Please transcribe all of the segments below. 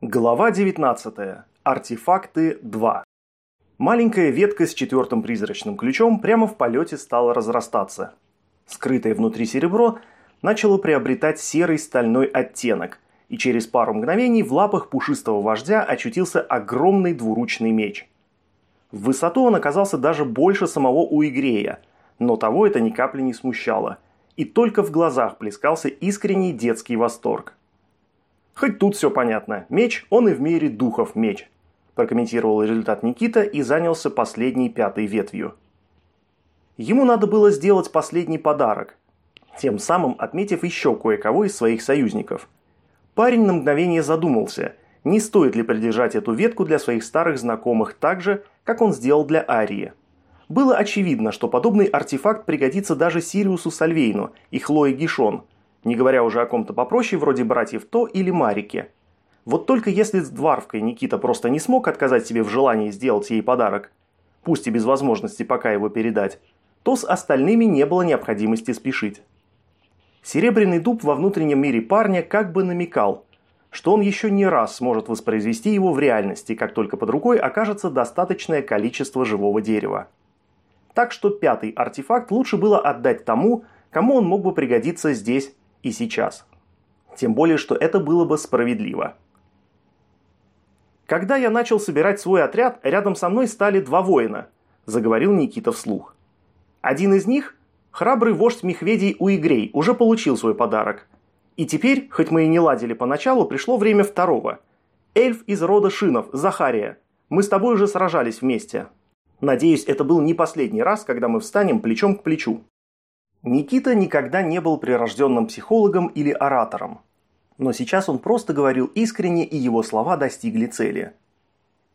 Глава 19. Артефакты 2. Маленькая ветка с четвертым призрачным ключом прямо в полете стала разрастаться. Скрытое внутри серебро начало приобретать серый стальной оттенок, и через пару мгновений в лапах пушистого вождя очутился огромный двуручный меч. В высоту он оказался даже больше самого Уигрея, но того это ни капли не смущало, и только в глазах плескался искренний детский восторг. Хоть тут все понятно. Меч, он и в мире духов меч. Прокомментировал результат Никита и занялся последней пятой ветвью. Ему надо было сделать последний подарок, тем самым отметив еще кое-кого из своих союзников. Парень на мгновение задумался, не стоит ли придержать эту ветку для своих старых знакомых так же, как он сделал для Арии. Было очевидно, что подобный артефакт пригодится даже Сириусу Сальвейну и Хлое Гишон – не говоря уже о ком-то попроще, вроде братьев То или Марике. Вот только если с Дварвкой Никита просто не смог отказать себе в желании сделать ей подарок, пусть и без возможности пока его передать, то с остальными не было необходимости спешить. Серебряный дуб во внутреннем мире парня как бы намекал, что он еще не раз сможет воспроизвести его в реальности, как только под рукой окажется достаточное количество живого дерева. Так что пятый артефакт лучше было отдать тому, кому он мог бы пригодиться здесь и сейчас. Тем более, что это было бы справедливо. Когда я начал собирать свой отряд, рядом со мной стали два воина, заговорил Никита вслух. Один из них, храбрый вождь Мехведей Уигрей, уже получил свой подарок. И теперь, хоть мы и не ладили поначалу, пришло время второго. Эльф из рода Шинов, Захария. Мы с тобой уже сражались вместе. Надеюсь, это был не последний раз, когда мы встанем плечом к плечу. Никита никогда не был прирожденным психологом или оратором. Но сейчас он просто говорил искренне, и его слова достигли цели.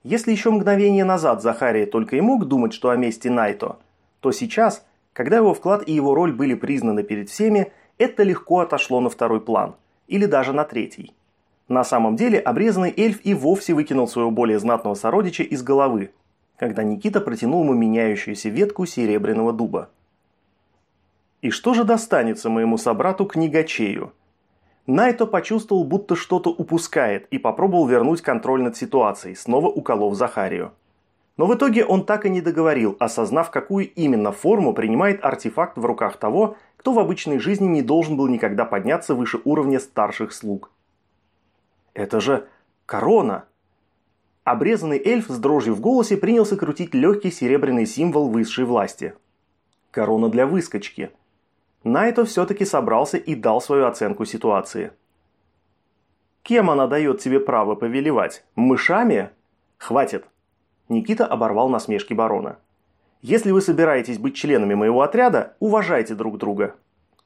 Если еще мгновение назад Захария только и мог думать, что о месте Найто, то сейчас, когда его вклад и его роль были признаны перед всеми, это легко отошло на второй план, или даже на третий. На самом деле обрезанный эльф и вовсе выкинул своего более знатного сородича из головы, когда Никита протянул ему меняющуюся ветку серебряного дуба. И что же достанется моему собрату-книгачею? Найто почувствовал, будто что-то упускает, и попробовал вернуть контроль над ситуацией, снова уколов Захарию. Но в итоге он так и не договорил, осознав, какую именно форму принимает артефакт в руках того, кто в обычной жизни не должен был никогда подняться выше уровня старших слуг. «Это же корона!» Обрезанный эльф с дрожью в голосе принялся крутить легкий серебряный символ высшей власти. Корона для выскочки – Найто все-таки собрался и дал свою оценку ситуации. «Кем она дает тебе право повелевать? Мышами?» «Хватит!» Никита оборвал насмешки барона. «Если вы собираетесь быть членами моего отряда, уважайте друг друга».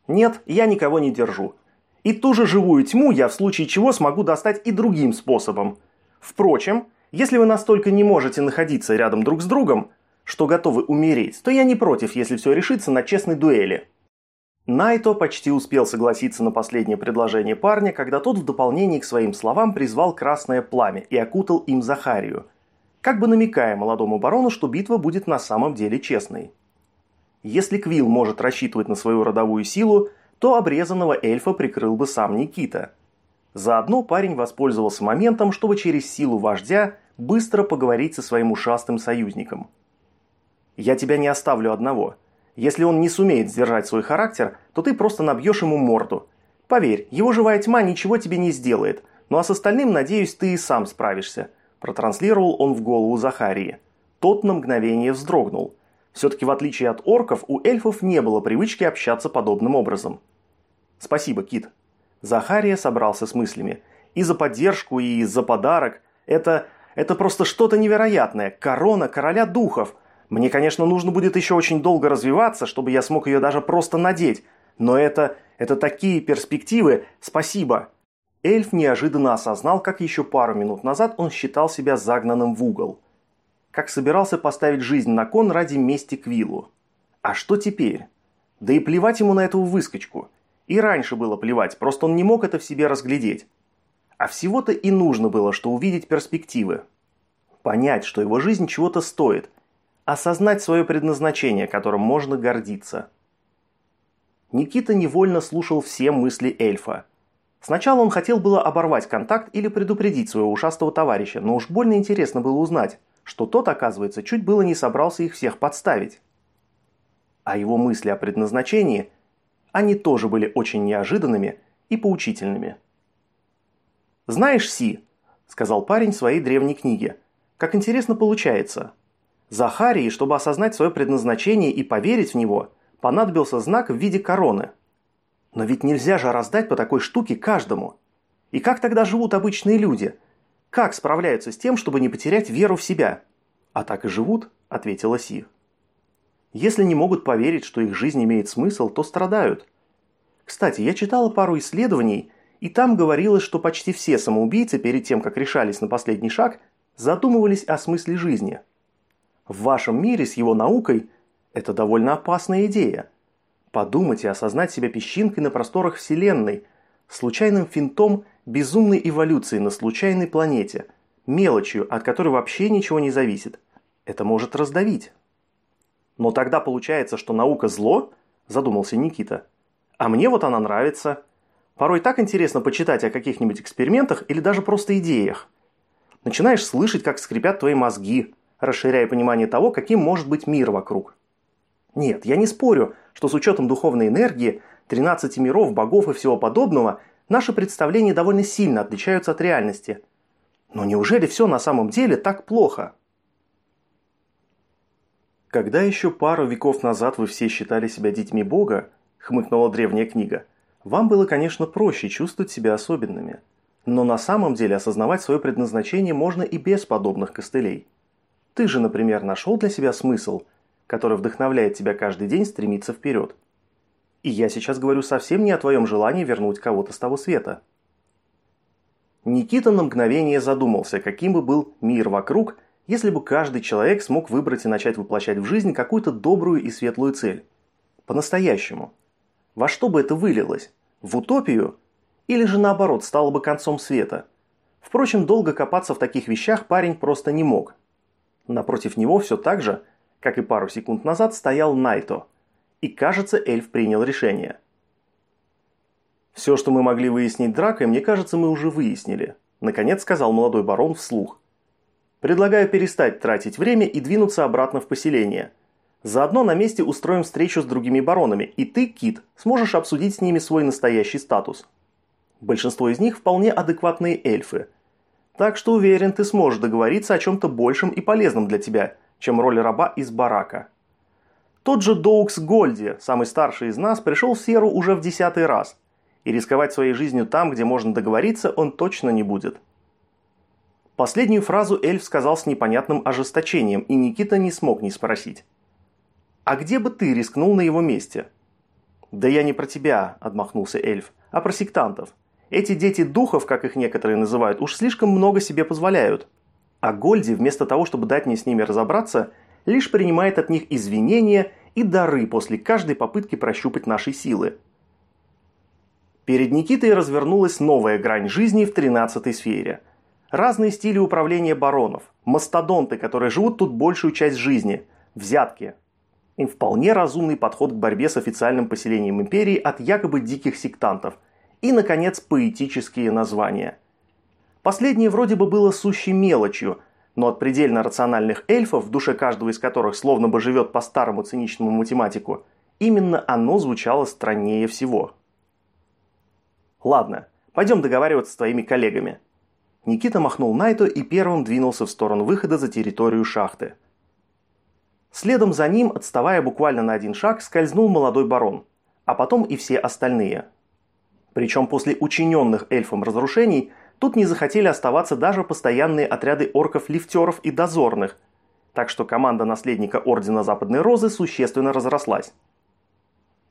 «Нет, я никого не держу. И ту же живую тьму я в случае чего смогу достать и другим способом. Впрочем, если вы настолько не можете находиться рядом друг с другом, что готовы умереть, то я не против, если все решится на честной дуэли». Найто почти успел согласиться на последнее предложение парня, когда тот в дополнение к своим словам призвал красное пламя и окутал им Захарию, как бы намекая молодому барону, что битва будет на самом деле честной. Если Квилл может рассчитывать на свою родовую силу, то обрезанного эльфа прикрыл бы сам Никита. Заодно парень воспользовался моментом, чтобы через силу вождя быстро поговорить со своим ушастым союзником. «Я тебя не оставлю одного», если он не сумеет сдержать свой характер, то ты просто набьешь ему морду. Поверь, его живая тьма ничего тебе не сделает, ну а с остальным, надеюсь, ты и сам справишься», – протранслировал он в голову Захарии. Тот на мгновение вздрогнул. Все-таки в отличие от орков, у эльфов не было привычки общаться подобным образом. «Спасибо, Кит». Захария собрался с мыслями. «И за поддержку, и за подарок. Это... это просто что-то невероятное. Корона короля духов – мне, конечно, нужно будет еще очень долго развиваться, чтобы я смог ее даже просто надеть. Но это... это такие перспективы. Спасибо. Эльф неожиданно осознал, как еще пару минут назад он считал себя загнанным в угол. Как собирался поставить жизнь на кон ради мести Квиллу. А что теперь? Да и плевать ему на эту выскочку. И раньше было плевать, просто он не мог это в себе разглядеть. А всего-то и нужно было, что увидеть перспективы. Понять, что его жизнь чего-то стоит – осознать свое предназначение, которым можно гордиться. Никита невольно слушал все мысли эльфа. Сначала он хотел было оборвать контакт или предупредить своего ушастого товарища, но уж больно интересно было узнать, что тот, оказывается, чуть было не собрался их всех подставить. А его мысли о предназначении, они тоже были очень неожиданными и поучительными. «Знаешь, Си», – сказал парень в своей древней книге, – «как интересно получается. Захарии, чтобы осознать свое предназначение и поверить в него, понадобился знак в виде короны. Но ведь нельзя же раздать по такой штуке каждому. И как тогда живут обычные люди? Как справляются с тем, чтобы не потерять веру в себя? А так и живут, ответила Си. Если не могут поверить, что их жизнь имеет смысл, то страдают. Кстати, я читала пару исследований, и там говорилось, что почти все самоубийцы перед тем, как решались на последний шаг, задумывались о смысле жизни. В вашем мире с его наукой это довольно опасная идея – Подумать и осознать себя песчинкой на просторах Вселенной, случайным финтом безумной эволюции на случайной планете, мелочью, от которой вообще ничего не зависит. Это может раздавить. Но тогда получается, что наука зло? Задумался Никита. А мне вот она нравится. Порой так интересно почитать о каких-нибудь экспериментах или даже просто идеях. Начинаешь слышать, как скрипят твои мозги, расширяя понимание того, каким может быть мир вокруг. Нет, я не спорю, что с учетом духовной энергии, 13 миров, богов и всего подобного, наши представления довольно сильно отличаются от реальности. Но неужели все на самом деле так плохо? Когда еще пару веков назад вы все считали себя детьми Бога, хмыкнула древняя книга, вам было, конечно, проще чувствовать себя особенными. Но на самом деле осознавать свое предназначение можно и без подобных костылей. Ты же, например, нашел для себя смысл – который вдохновляет тебя каждый день стремиться вперед. И я сейчас говорю совсем не о твоем желании вернуть кого-то с того света. Никита на мгновение задумался, каким бы был мир вокруг, если бы каждый человек смог выбрать и начать воплощать в жизнь какую-то добрую и светлую цель. По-настоящему. Во что бы это вылилось? В утопию? Или же наоборот стало бы концом света? Впрочем, долго копаться в таких вещах парень просто не мог. Напротив него все так же – как и пару секунд назад, стоял Найто. И, кажется, эльф принял решение. «Все, что мы могли выяснить дракой, мне кажется, мы уже выяснили», наконец сказал молодой барон вслух. «Предлагаю перестать тратить время и двинуться обратно в поселение. Заодно на месте устроим встречу с другими баронами, и ты, Кит, сможешь обсудить с ними свой настоящий статус. Большинство из них вполне адекватные эльфы. Так что уверен, ты сможешь договориться о чем-то большем и полезном для тебя – чем роль раба из барака. Тот же Доукс Гольди, самый старший из нас, пришел в Серу уже в десятый раз, и рисковать своей жизнью там, где можно договориться, он точно не будет. Последнюю фразу эльф сказал с непонятным ожесточением, и Никита не смог не спросить. «А где бы ты рискнул на его месте?» «Да я не про тебя», – отмахнулся эльф, – «а про сектантов. Эти дети духов, как их некоторые называют, уж слишком много себе позволяют. А Гольди, вместо того, чтобы дать мне с ними разобраться, лишь принимает от них извинения и дары после каждой попытки прощупать наши силы. Перед Никитой развернулась новая грань жизни в 13 сфере. Разные стили управления баронов, мастодонты, которые живут тут большую часть жизни, взятки. И вполне разумный подход к борьбе с официальным поселением империи от якобы диких сектантов. И, наконец, поэтические названия – Последнее вроде бы было сущей мелочью, но от предельно рациональных эльфов, в душе каждого из которых словно бы живет по старому циничному математику, именно оно звучало страннее всего. «Ладно, пойдем договариваться с твоими коллегами». Никита махнул Найту и первым двинулся в сторону выхода за территорию шахты. Следом за ним, отставая буквально на один шаг, скользнул молодой барон, а потом и все остальные. Причем после учиненных эльфом разрушений – Тут не захотели оставаться даже постоянные отряды орков-лифтеров и дозорных, так что команда наследника Ордена Западной Розы существенно разрослась.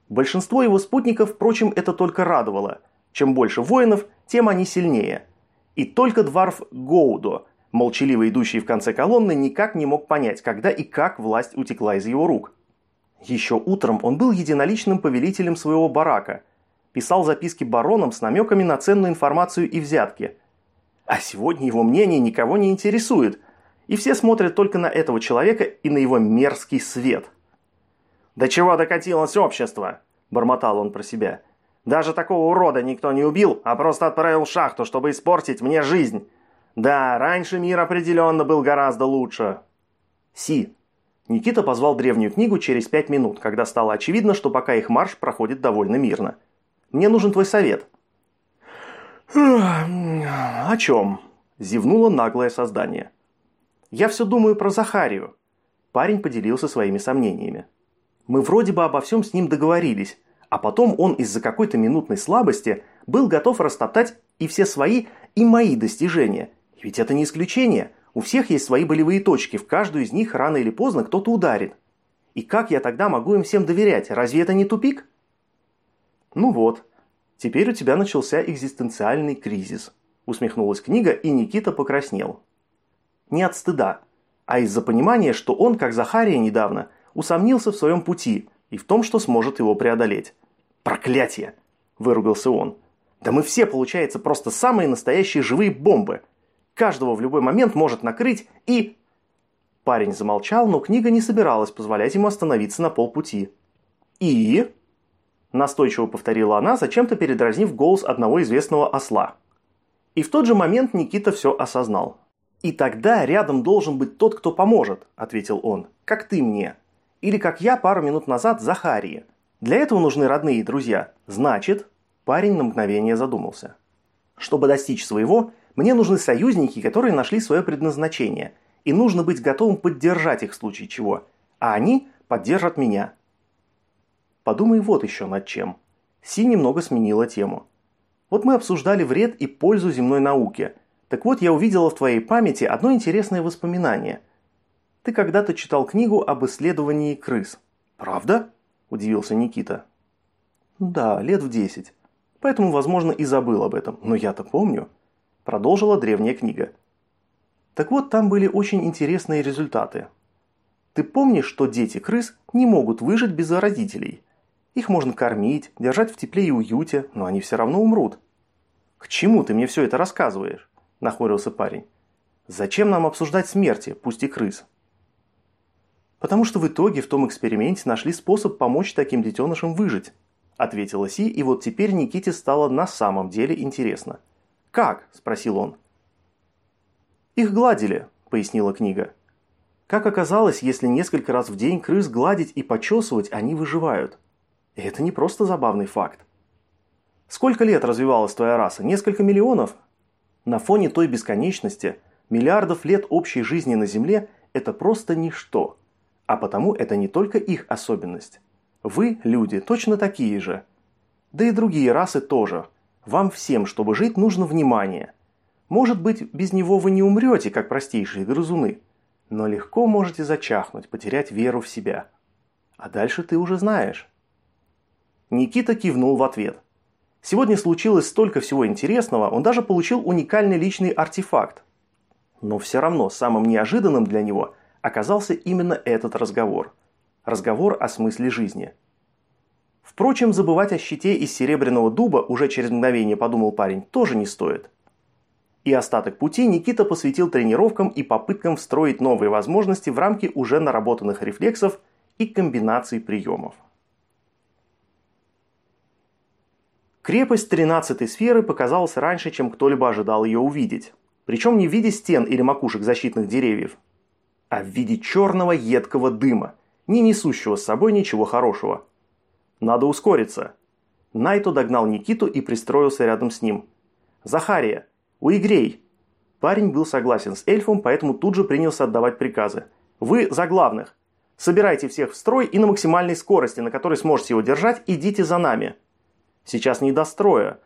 Большинство его спутников, впрочем, это только радовало. Чем больше воинов, тем они сильнее. И только дворф Гоудо, молчаливо идущий в конце колонны, никак не мог понять, когда и как власть утекла из его рук. Еще утром он был единоличным повелителем своего барака – писал записки баронам с намеками на ценную информацию и взятки. А сегодня его мнение никого не интересует, и все смотрят только на этого человека и на его мерзкий свет. «До чего докатилось общество?» – бормотал он про себя. Даже такого урода никто не убил, а просто отправил в шахту, чтобы испортить мне жизнь. Да, раньше мир определенно был гораздо лучше. Си. Никита позвал древнюю книгу через пять минут, когда стало очевидно, что пока их марш проходит довольно мирно. Мне нужен твой совет. «О чем?» – зевнуло наглое создание. «Я все думаю про Захарию». Парень поделился своими сомнениями. «Мы вроде бы обо всем с ним договорились, а потом он из-за какой-то минутной слабости был готов растоптать и все свои, и мои достижения. Ведь это не исключение. У всех есть свои болевые точки, в каждую из них рано или поздно кто-то ударит. И как я тогда могу им всем доверять? Разве это не тупик? Ну вот, теперь у тебя начался экзистенциальный кризис. Усмехнулась книга, и Никита покраснел. Не от стыда, а из-за понимания, что он, как Захария недавно, усомнился в своем пути – и в том, что сможет его преодолеть. «Проклятие!» – выругался он. «Да мы все, получается, просто самые настоящие живые бомбы. Каждого в любой момент может накрыть и...» Парень замолчал, но книга не собиралась позволять ему остановиться на полпути. «И?» – настойчиво повторила она, зачем-то передразнив голос одного известного осла. И в тот же момент Никита все осознал. «И тогда рядом должен быть тот, кто поможет», – ответил он, – «как ты мне». Или как я пару минут назад Захарии. Для этого нужны родные и друзья. Значит, парень на мгновение задумался. Чтобы достичь своего, мне нужны союзники, которые нашли свое предназначение. И нужно быть готовым поддержать их в случае чего. А они поддержат меня. Подумай вот еще над чем. Си немного сменила тему. Вот мы обсуждали вред и пользу земной науки. Так вот, я увидела в твоей памяти одно интересное воспоминание – ты когда-то читал книгу об исследовании крыс. Правда? Удивился Никита. Да, лет в десять. Поэтому, возможно, и забыл об этом. Но я-то помню. Продолжила древняя книга. Так вот, там были очень интересные результаты. Ты помнишь, что дети крыс не могут выжить без родителей? Их можно кормить, держать в тепле и уюте, но они все равно умрут. «К чему ты мне все это рассказываешь?» – нахмурился парень. «Зачем нам обсуждать смерти, пусть и крыс?» «Потому что в итоге в том эксперименте нашли способ помочь таким детенышам выжить», ответила Си, и вот теперь Никите стало на самом деле интересно. «Как?» – спросил он. «Их гладили», – пояснила книга. Как оказалось, если несколько раз в день крыс гладить и почесывать, они выживают. И это не просто забавный факт. Сколько лет развивалась твоя раса? Несколько миллионов? На фоне той бесконечности, миллиардов лет общей жизни на Земле – это просто ничто – а потому это не только их особенность. Вы, люди, точно такие же. Да и другие расы тоже. Вам всем, чтобы жить, нужно внимание. Может быть, без него вы не умрете, как простейшие грызуны, но легко можете зачахнуть, потерять веру в себя. А дальше ты уже знаешь. Никита кивнул в ответ. Сегодня случилось столько всего интересного, он даже получил уникальный личный артефакт. Но все равно самым неожиданным для него – оказался именно этот разговор. Разговор о смысле жизни. Впрочем, забывать о щите из серебряного дуба, уже через мгновение подумал парень, тоже не стоит. И остаток пути Никита посвятил тренировкам и попыткам встроить новые возможности в рамки уже наработанных рефлексов и комбинаций приемов. Крепость 13 сферы показалась раньше, чем кто-либо ожидал ее увидеть. Причем не в виде стен или макушек защитных деревьев, а в виде черного едкого дыма, не несущего с собой ничего хорошего. Надо ускориться. Найто догнал Никиту и пристроился рядом с ним. «Захария! Уигрей!» Парень был согласен с эльфом, поэтому тут же принялся отдавать приказы. «Вы за главных! Собирайте всех в строй и на максимальной скорости, на которой сможете его держать, идите за нами!» «Сейчас не до строя!»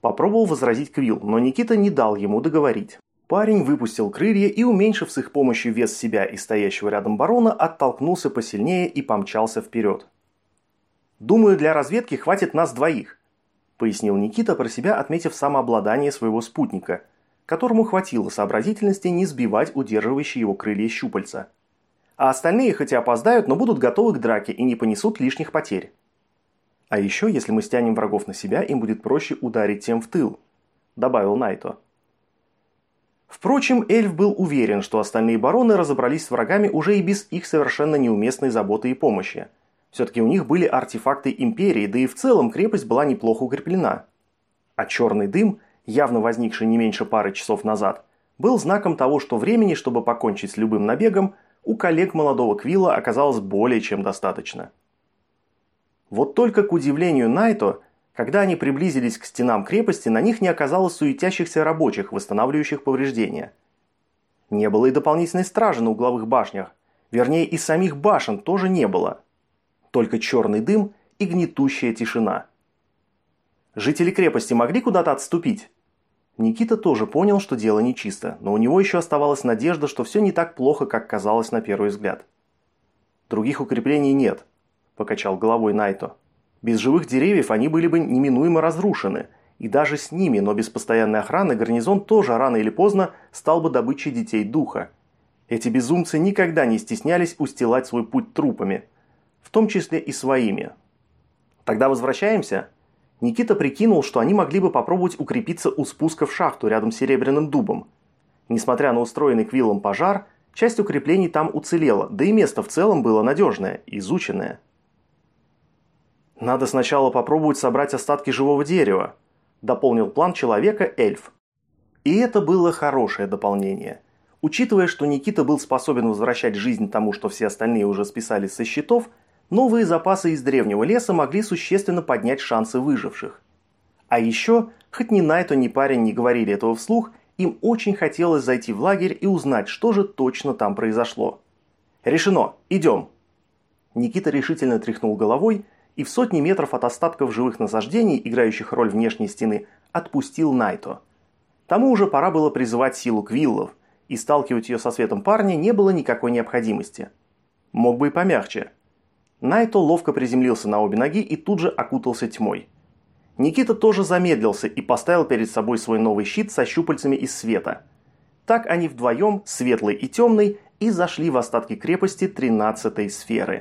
Попробовал возразить Квилл, но Никита не дал ему договорить. Парень выпустил крылья и, уменьшив с их помощью вес себя и стоящего рядом барона, оттолкнулся посильнее и помчался вперед. «Думаю, для разведки хватит нас двоих», – пояснил Никита про себя, отметив самообладание своего спутника, которому хватило сообразительности не сбивать удерживающие его крылья щупальца. А остальные хоть и опоздают, но будут готовы к драке и не понесут лишних потерь. А еще, если мы стянем врагов на себя, им будет проще ударить тем в тыл», – добавил Найто. Впрочем, эльф был уверен, что остальные бароны разобрались с врагами уже и без их совершенно неуместной заботы и помощи. Все-таки у них были артефакты Империи, да и в целом крепость была неплохо укреплена. А черный дым, явно возникший не меньше пары часов назад, был знаком того, что времени, чтобы покончить с любым набегом, у коллег молодого Квилла оказалось более чем достаточно. Вот только к удивлению Найто, когда они приблизились к стенам крепости, на них не оказалось суетящихся рабочих, восстанавливающих повреждения. Не было и дополнительной стражи на угловых башнях, вернее и самих башен тоже не было. Только черный дым и гнетущая тишина. Жители крепости могли куда-то отступить? Никита тоже понял, что дело нечисто, но у него еще оставалась надежда, что все не так плохо, как казалось на первый взгляд. Других укреплений нет, покачал головой Найто. Без живых деревьев они были бы неминуемо разрушены, и даже с ними, но без постоянной охраны, гарнизон тоже рано или поздно стал бы добычей детей духа. Эти безумцы никогда не стеснялись устилать свой путь трупами, в том числе и своими. Тогда возвращаемся? Никита прикинул, что они могли бы попробовать укрепиться у спуска в шахту рядом с Серебряным дубом. Несмотря на устроенный Квиллом пожар, часть укреплений там уцелела, да и место в целом было надежное, изученное. «Надо сначала попробовать собрать остатки живого дерева», – дополнил план человека эльф. И это было хорошее дополнение. Учитывая, что Никита был способен возвращать жизнь тому, что все остальные уже списали со счетов, новые запасы из древнего леса могли существенно поднять шансы выживших. А еще, хоть ни Найто, ни парень не говорили этого вслух, им очень хотелось зайти в лагерь и узнать, что же точно там произошло. «Решено, идем!» Никита решительно тряхнул головой и в сотни метров от остатков живых насаждений, играющих роль внешней стены, отпустил Найто. Тому уже пора было призывать силу Квиллов, и сталкивать ее со светом парня не было никакой необходимости. Мог бы и помягче. Найто ловко приземлился на обе ноги и тут же окутался тьмой. Никита тоже замедлился и поставил перед собой свой новый щит со щупальцами из света. Так они вдвоем, светлый и темный, и зашли в остатки крепости 13 сферы.